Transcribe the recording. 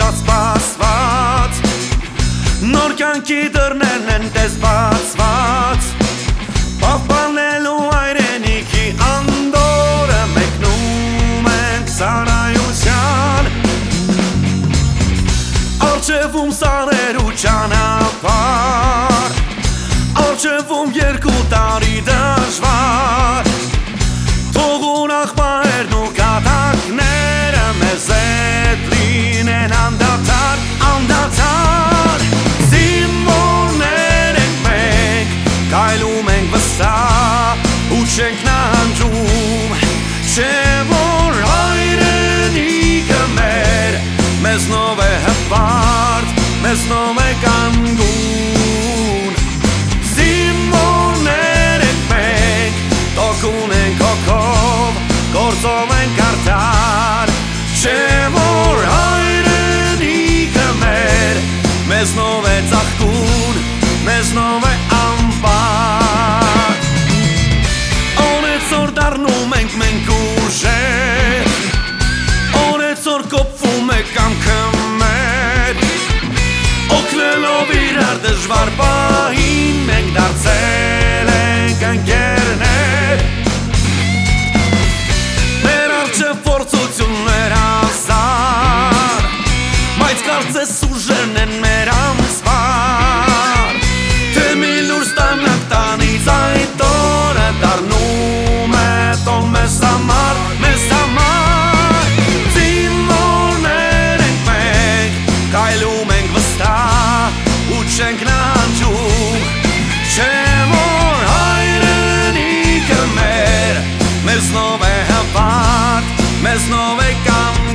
շատ սպասված Նոր կյանքի դռներն են տես բացված Պապանելու այրենիքի անդորը մեկնում ենք սարայության Արջևում սա հպարտ, մեզնով է կանգուն Զիմորներ ենք մենք, տոքուն ենք հոգով Գործով ենք արդար Չէ որ հայրենիքը մեր Մեզնով է ծաղկուն, մեզնով է դժվար պահին մենք դարձել Med snøvær fart, med snøvær gang